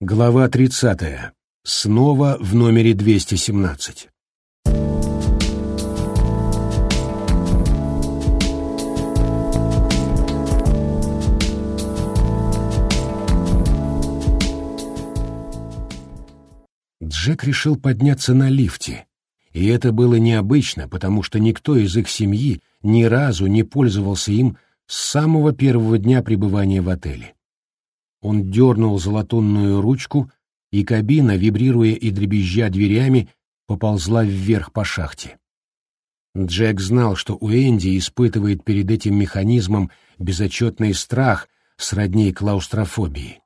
Глава 30. Снова в номере 217. Джек решил подняться на лифте, и это было необычно, потому что никто из их семьи ни разу не пользовался им с самого первого дня пребывания в отеле. Он дернул золотунную ручку, и кабина, вибрируя и дребезжа дверями, поползла вверх по шахте. Джек знал, что у Энди испытывает перед этим механизмом безотчетный страх сродни клаустрофобии.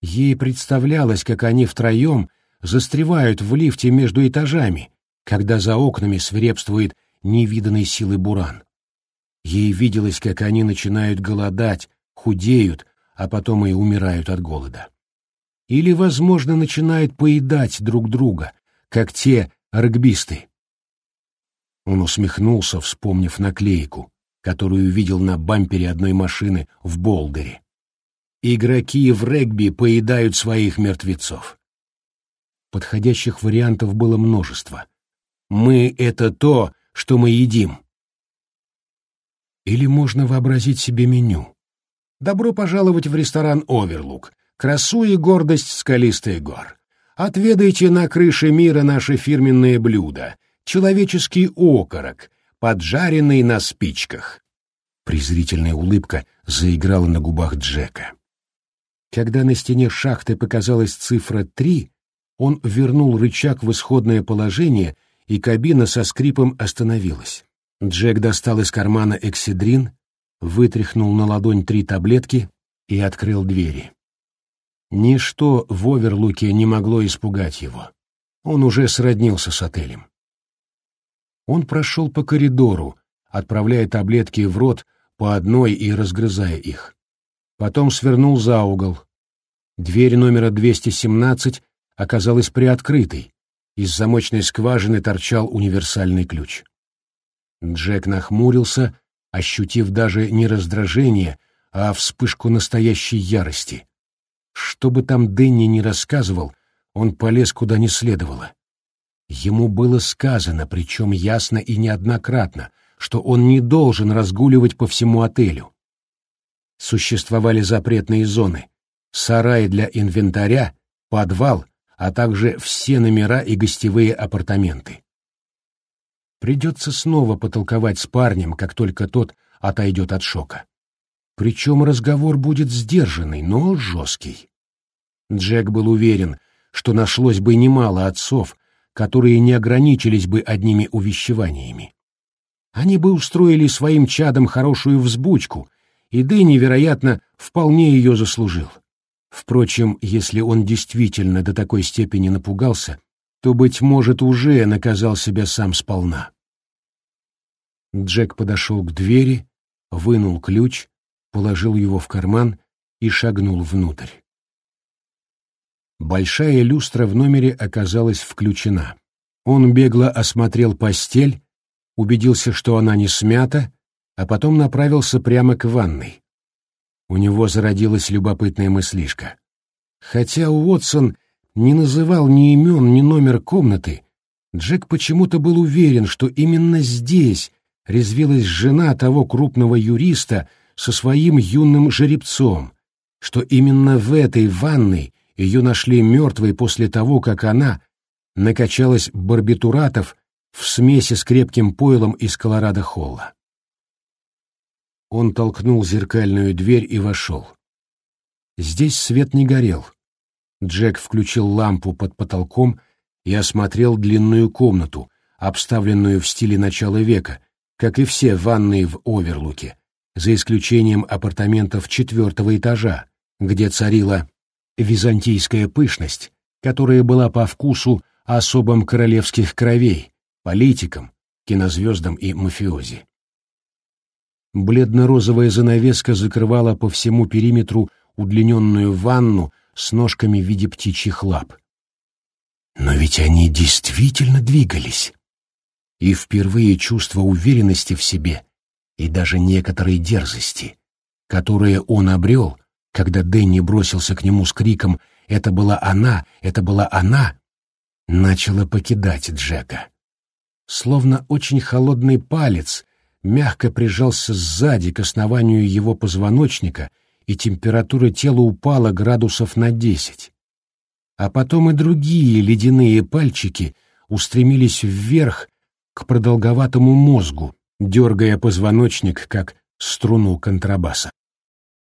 Ей представлялось, как они втроем застревают в лифте между этажами, когда за окнами свирепствует невиданной силы буран. Ей виделось, как они начинают голодать, худеют, а потом и умирают от голода. Или, возможно, начинают поедать друг друга, как те регбисты. Он усмехнулся, вспомнив наклейку, которую видел на бампере одной машины в Болдере. «Игроки в регби поедают своих мертвецов». Подходящих вариантов было множество. «Мы — это то, что мы едим». Или можно вообразить себе меню. Добро пожаловать в ресторан «Оверлук». Красу и гордость скалистых гор. Отведайте на крыше мира наши фирменные блюда. Человеческий окорок, поджаренный на спичках. Презрительная улыбка заиграла на губах Джека. Когда на стене шахты показалась цифра три, он вернул рычаг в исходное положение, и кабина со скрипом остановилась. Джек достал из кармана эксидрин, вытряхнул на ладонь три таблетки и открыл двери. Ничто в Оверлуке не могло испугать его. Он уже сроднился с отелем. Он прошел по коридору, отправляя таблетки в рот по одной и разгрызая их. Потом свернул за угол. Дверь номера 217 оказалась приоткрытой. Из замочной скважины торчал универсальный ключ. Джек нахмурился ощутив даже не раздражение, а вспышку настоящей ярости. Что бы там Дэнни ни рассказывал, он полез куда не следовало. Ему было сказано, причем ясно и неоднократно, что он не должен разгуливать по всему отелю. Существовали запретные зоны, сарай для инвентаря, подвал, а также все номера и гостевые апартаменты. Придется снова потолковать с парнем, как только тот отойдет от шока. Причем разговор будет сдержанный, но жесткий. Джек был уверен, что нашлось бы немало отцов, которые не ограничились бы одними увещеваниями. Они бы устроили своим чадам хорошую взбучку, и Дэнни, вероятно, вполне ее заслужил. Впрочем, если он действительно до такой степени напугался, то, быть может, уже наказал себя сам сполна. Джек подошел к двери, вынул ключ, положил его в карман и шагнул внутрь. Большая люстра в номере оказалась включена. Он бегло осмотрел постель, убедился, что она не смята, а потом направился прямо к ванной. У него зародилась любопытная мыслишка. Хотя Уотсон не называл ни имен, ни номер комнаты, Джек почему-то был уверен, что именно здесь резвилась жена того крупного юриста со своим юным жеребцом, что именно в этой ванной ее нашли мертвой после того, как она накачалась барбитуратов в смеси с крепким пойлом из Колорадо-Холла. Он толкнул зеркальную дверь и вошел. Здесь свет не горел. Джек включил лампу под потолком и осмотрел длинную комнату, обставленную в стиле начала века, как и все ванные в Оверлуке, за исключением апартаментов четвертого этажа, где царила византийская пышность, которая была по вкусу особам королевских кровей, политикам, кинозвездам и мафиози. Бледно-розовая занавеска закрывала по всему периметру удлиненную ванну с ножками в виде птичьих лап. Но ведь они действительно двигались. И впервые чувство уверенности в себе и даже некоторой дерзости, которые он обрел, когда Дэнни бросился к нему с криком это была она, это была она, начала покидать Джека. Словно очень холодный палец мягко прижался сзади к основанию его позвоночника, и температура тела упала градусов на десять. А потом и другие ледяные пальчики устремились вверх к продолговатому мозгу, дергая позвоночник, как струну контрабаса.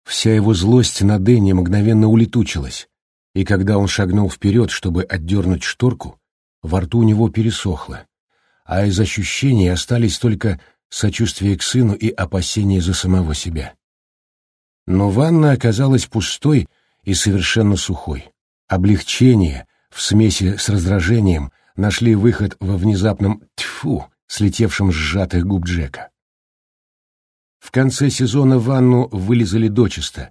Вся его злость на Дэнни мгновенно улетучилась, и когда он шагнул вперед, чтобы отдернуть шторку, во рту у него пересохло, а из ощущений остались только сочувствие к сыну и опасения за самого себя. Но ванна оказалась пустой и совершенно сухой. Облегчение в смеси с раздражением нашли выход во внезапном «тьфу», слетевшем с сжатых губ Джека. В конце сезона ванну вылезали дочисто,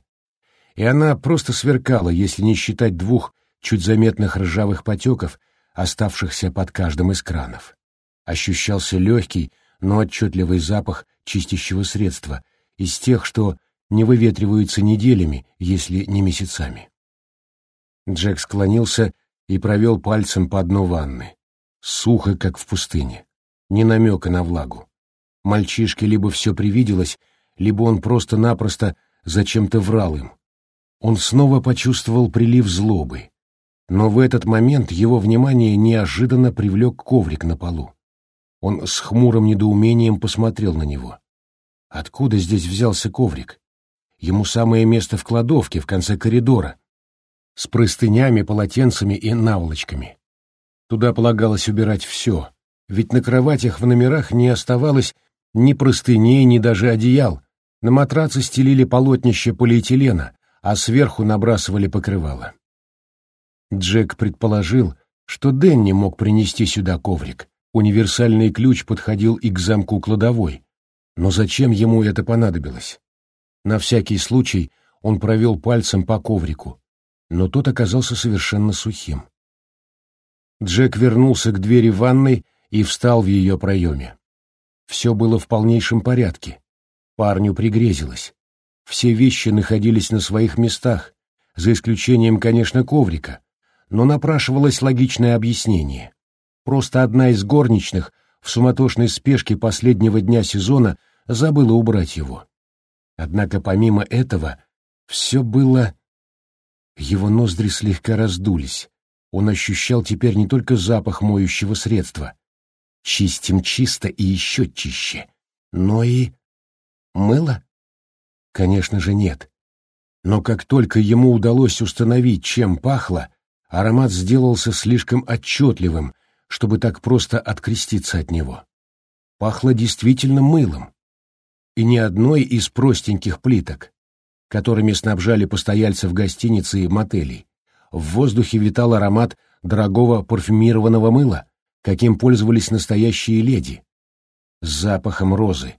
и она просто сверкала, если не считать двух чуть заметных ржавых потеков, оставшихся под каждым из кранов. Ощущался легкий, но отчетливый запах чистящего средства, из тех, что не выветриваются неделями, если не месяцами. Джек склонился и провел пальцем по дну ванны. Сухо, как в пустыне. Ни намека на влагу. Мальчишке либо все привиделось, либо он просто-напросто зачем-то врал им. Он снова почувствовал прилив злобы. Но в этот момент его внимание неожиданно привлек коврик на полу. Он с хмурым недоумением посмотрел на него. Откуда здесь взялся коврик? Ему самое место в кладовке, в конце коридора, с простынями, полотенцами и наволочками. Туда полагалось убирать все, ведь на кроватях в номерах не оставалось ни простыней, ни даже одеял. На матрацы стелили полотнище полиэтилена, а сверху набрасывали покрывало. Джек предположил, что Дэнни мог принести сюда коврик. Универсальный ключ подходил и к замку кладовой. Но зачем ему это понадобилось? На всякий случай он провел пальцем по коврику, но тот оказался совершенно сухим. Джек вернулся к двери ванной и встал в ее проеме. Все было в полнейшем порядке. Парню пригрезилось. Все вещи находились на своих местах, за исключением, конечно, коврика, но напрашивалось логичное объяснение. Просто одна из горничных в суматошной спешке последнего дня сезона забыла убрать его. Однако помимо этого все было... Его ноздри слегка раздулись. Он ощущал теперь не только запах моющего средства, чистим чисто и еще чище, но и... Мыло? Конечно же нет. Но как только ему удалось установить, чем пахло, аромат сделался слишком отчетливым, чтобы так просто откреститься от него. Пахло действительно мылом. И ни одной из простеньких плиток, которыми снабжали постояльцев гостиницы и мотелей. В воздухе витал аромат дорогого парфюмированного мыла, каким пользовались настоящие леди. С запахом розы.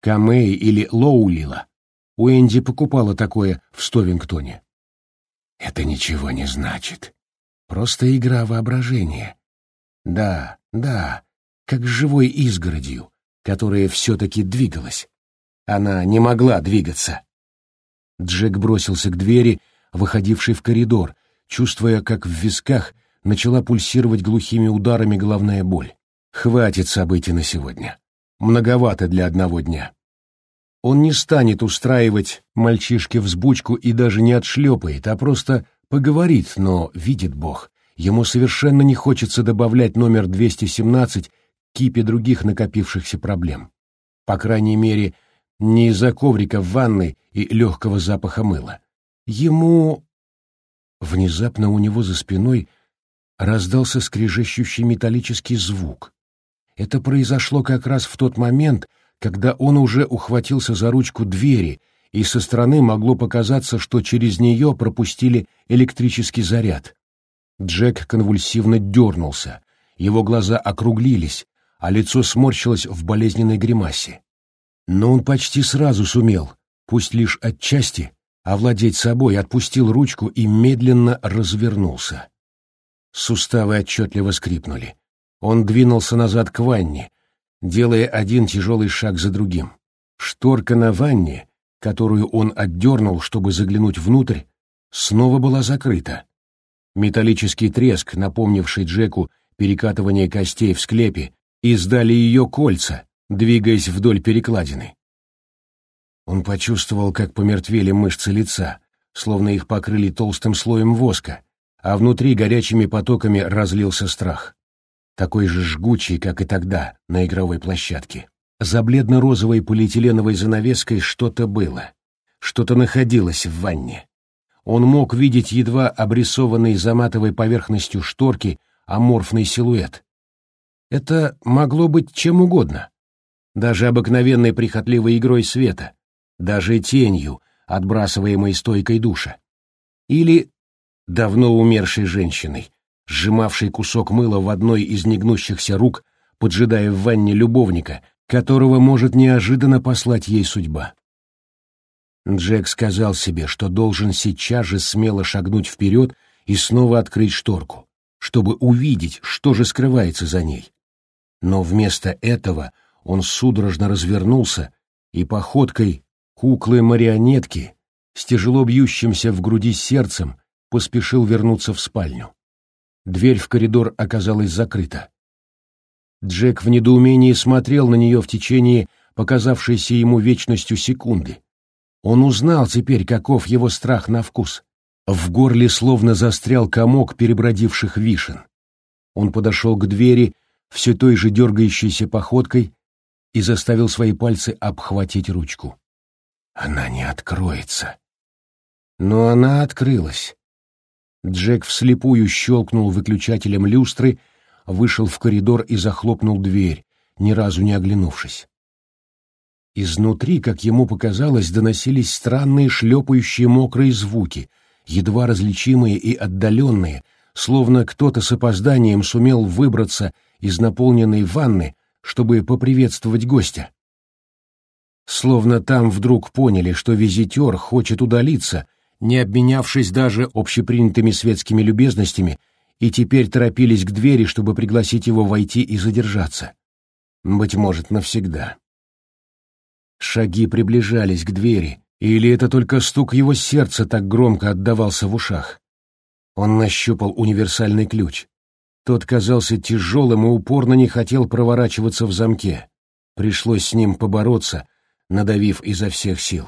Камеи или Лоулила. Уэнди покупала такое в Стовингтоне. Это ничего не значит. Просто игра воображения. Да, да, как с живой изгородью, которая все-таки двигалась. Она не могла двигаться. Джек бросился к двери, выходившей в коридор, чувствуя, как в висках начала пульсировать глухими ударами головная боль. Хватит событий на сегодня. Многовато для одного дня. Он не станет устраивать мальчишке взбучку и даже не отшлепает, а просто поговорит, но, видит Бог, ему совершенно не хочется добавлять номер 217 к кипе других накопившихся проблем. По крайней мере, не из-за коврика в ванной и легкого запаха мыла. Ему... Внезапно у него за спиной раздался скрежещущий металлический звук. Это произошло как раз в тот момент, когда он уже ухватился за ручку двери, и со стороны могло показаться, что через нее пропустили электрический заряд. Джек конвульсивно дернулся, его глаза округлились, а лицо сморщилось в болезненной гримасе. Но он почти сразу сумел, пусть лишь отчасти, овладеть собой, отпустил ручку и медленно развернулся. Суставы отчетливо скрипнули. Он двинулся назад к ванне, делая один тяжелый шаг за другим. Шторка на ванне, которую он отдернул, чтобы заглянуть внутрь, снова была закрыта. Металлический треск, напомнивший Джеку перекатывание костей в склепе, издали ее кольца, двигаясь вдоль перекладины. Он почувствовал, как помертвели мышцы лица, словно их покрыли толстым слоем воска, а внутри горячими потоками разлился страх. Такой же жгучий, как и тогда, на игровой площадке. За бледно-розовой полиэтиленовой занавеской что-то было. Что-то находилось в ванне. Он мог видеть едва обрисованный заматовой поверхностью шторки аморфный силуэт. Это могло быть чем угодно. Даже обыкновенной прихотливой игрой света, даже тенью, отбрасываемой стойкой душа. Или давно умершей женщиной, сжимавшей кусок мыла в одной из негнущихся рук, поджидая в ванне любовника, которого может неожиданно послать ей судьба. Джек сказал себе, что должен сейчас же смело шагнуть вперед и снова открыть шторку, чтобы увидеть, что же скрывается за ней. Но вместо этого он судорожно развернулся и походкой куклы-марионетки с тяжело бьющимся в груди сердцем поспешил вернуться в спальню. Дверь в коридор оказалась закрыта. Джек в недоумении смотрел на нее в течение показавшейся ему вечностью секунды. Он узнал теперь, каков его страх на вкус. В горле словно застрял комок перебродивших вишен. Он подошел к двери все той же дергающейся походкой и заставил свои пальцы обхватить ручку. Она не откроется. Но она открылась. Джек вслепую щелкнул выключателем люстры, вышел в коридор и захлопнул дверь, ни разу не оглянувшись. Изнутри, как ему показалось, доносились странные шлепающие мокрые звуки, едва различимые и отдаленные, словно кто-то с опозданием сумел выбраться из наполненной ванны, чтобы поприветствовать гостя. Словно там вдруг поняли, что визитер хочет удалиться, не обменявшись даже общепринятыми светскими любезностями, и теперь торопились к двери, чтобы пригласить его войти и задержаться. Быть может, навсегда. Шаги приближались к двери, или это только стук его сердца так громко отдавался в ушах. Он нащупал универсальный ключ. Тот казался тяжелым и упорно не хотел проворачиваться в замке. Пришлось с ним побороться, надавив изо всех сил.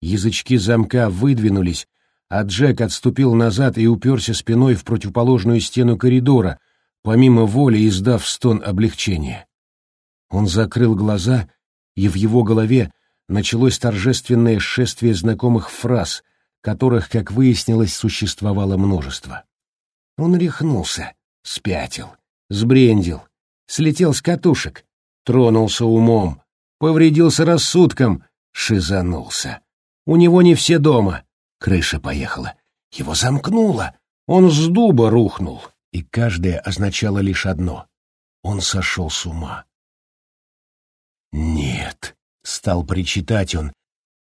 Язычки замка выдвинулись, а Джек отступил назад и уперся спиной в противоположную стену коридора, помимо воли издав стон облегчения. Он закрыл глаза, и в его голове началось торжественное шествие знакомых фраз, которых, как выяснилось, существовало множество. Он рехнулся, спятил, сбрендил, слетел с катушек, тронулся умом, повредился рассудком, шизанулся. У него не все дома. Крыша поехала. Его замкнуло. Он с дуба рухнул. И каждое означало лишь одно. Он сошел с ума. «Нет», — стал причитать он,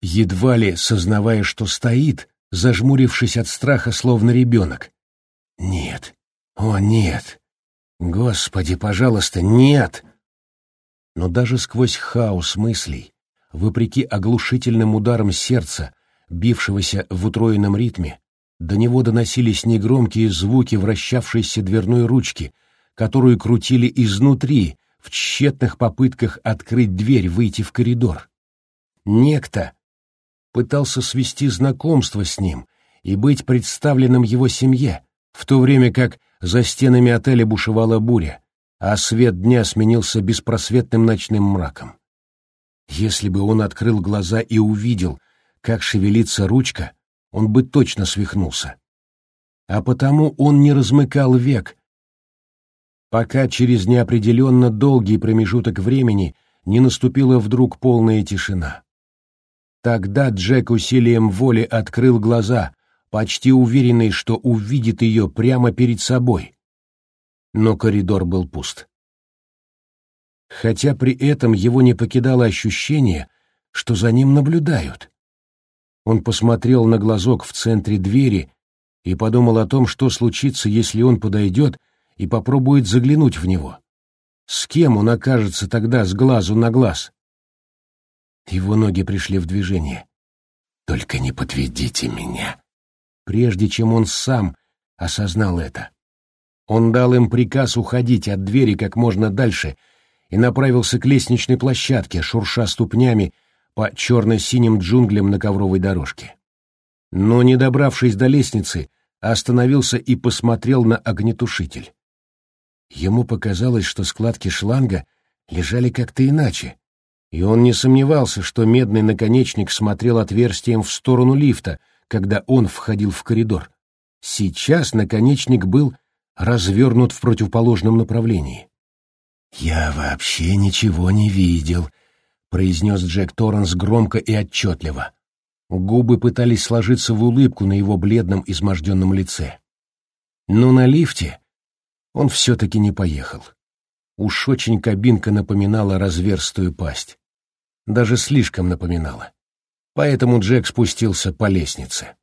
едва ли сознавая, что стоит, зажмурившись от страха, словно ребенок. «Нет, о, нет! Господи, пожалуйста, нет!» Но даже сквозь хаос мыслей, вопреки оглушительным ударам сердца, бившегося в утроенном ритме, до него доносились негромкие звуки вращавшейся дверной ручки, которую крутили изнутри, в тщетных попытках открыть дверь, выйти в коридор. Некто пытался свести знакомство с ним и быть представленным его семье, в то время как за стенами отеля бушевала буря, а свет дня сменился беспросветным ночным мраком. Если бы он открыл глаза и увидел, как шевелится ручка, он бы точно свихнулся. А потому он не размыкал век, пока через неопределенно долгий промежуток времени не наступила вдруг полная тишина. Тогда Джек усилием воли открыл глаза, почти уверенный, что увидит ее прямо перед собой но коридор был пуст. Хотя при этом его не покидало ощущение, что за ним наблюдают. Он посмотрел на глазок в центре двери и подумал о том, что случится, если он подойдет и попробует заглянуть в него. С кем он окажется тогда с глазу на глаз? Его ноги пришли в движение. «Только не подведите меня!» Прежде чем он сам осознал это. Он дал им приказ уходить от двери как можно дальше и направился к лестничной площадке, шурша ступнями по черно-синим джунглям на ковровой дорожке. Но, не добравшись до лестницы, остановился и посмотрел на огнетушитель. Ему показалось, что складки шланга лежали как-то иначе, и он не сомневался, что медный наконечник смотрел отверстием в сторону лифта, когда он входил в коридор. Сейчас наконечник был развернут в противоположном направлении. «Я вообще ничего не видел», — произнес Джек Торренс громко и отчетливо. Губы пытались сложиться в улыбку на его бледном изможденном лице. Но на лифте он все-таки не поехал. Уж очень кабинка напоминала разверстую пасть. Даже слишком напоминала. Поэтому Джек спустился по лестнице.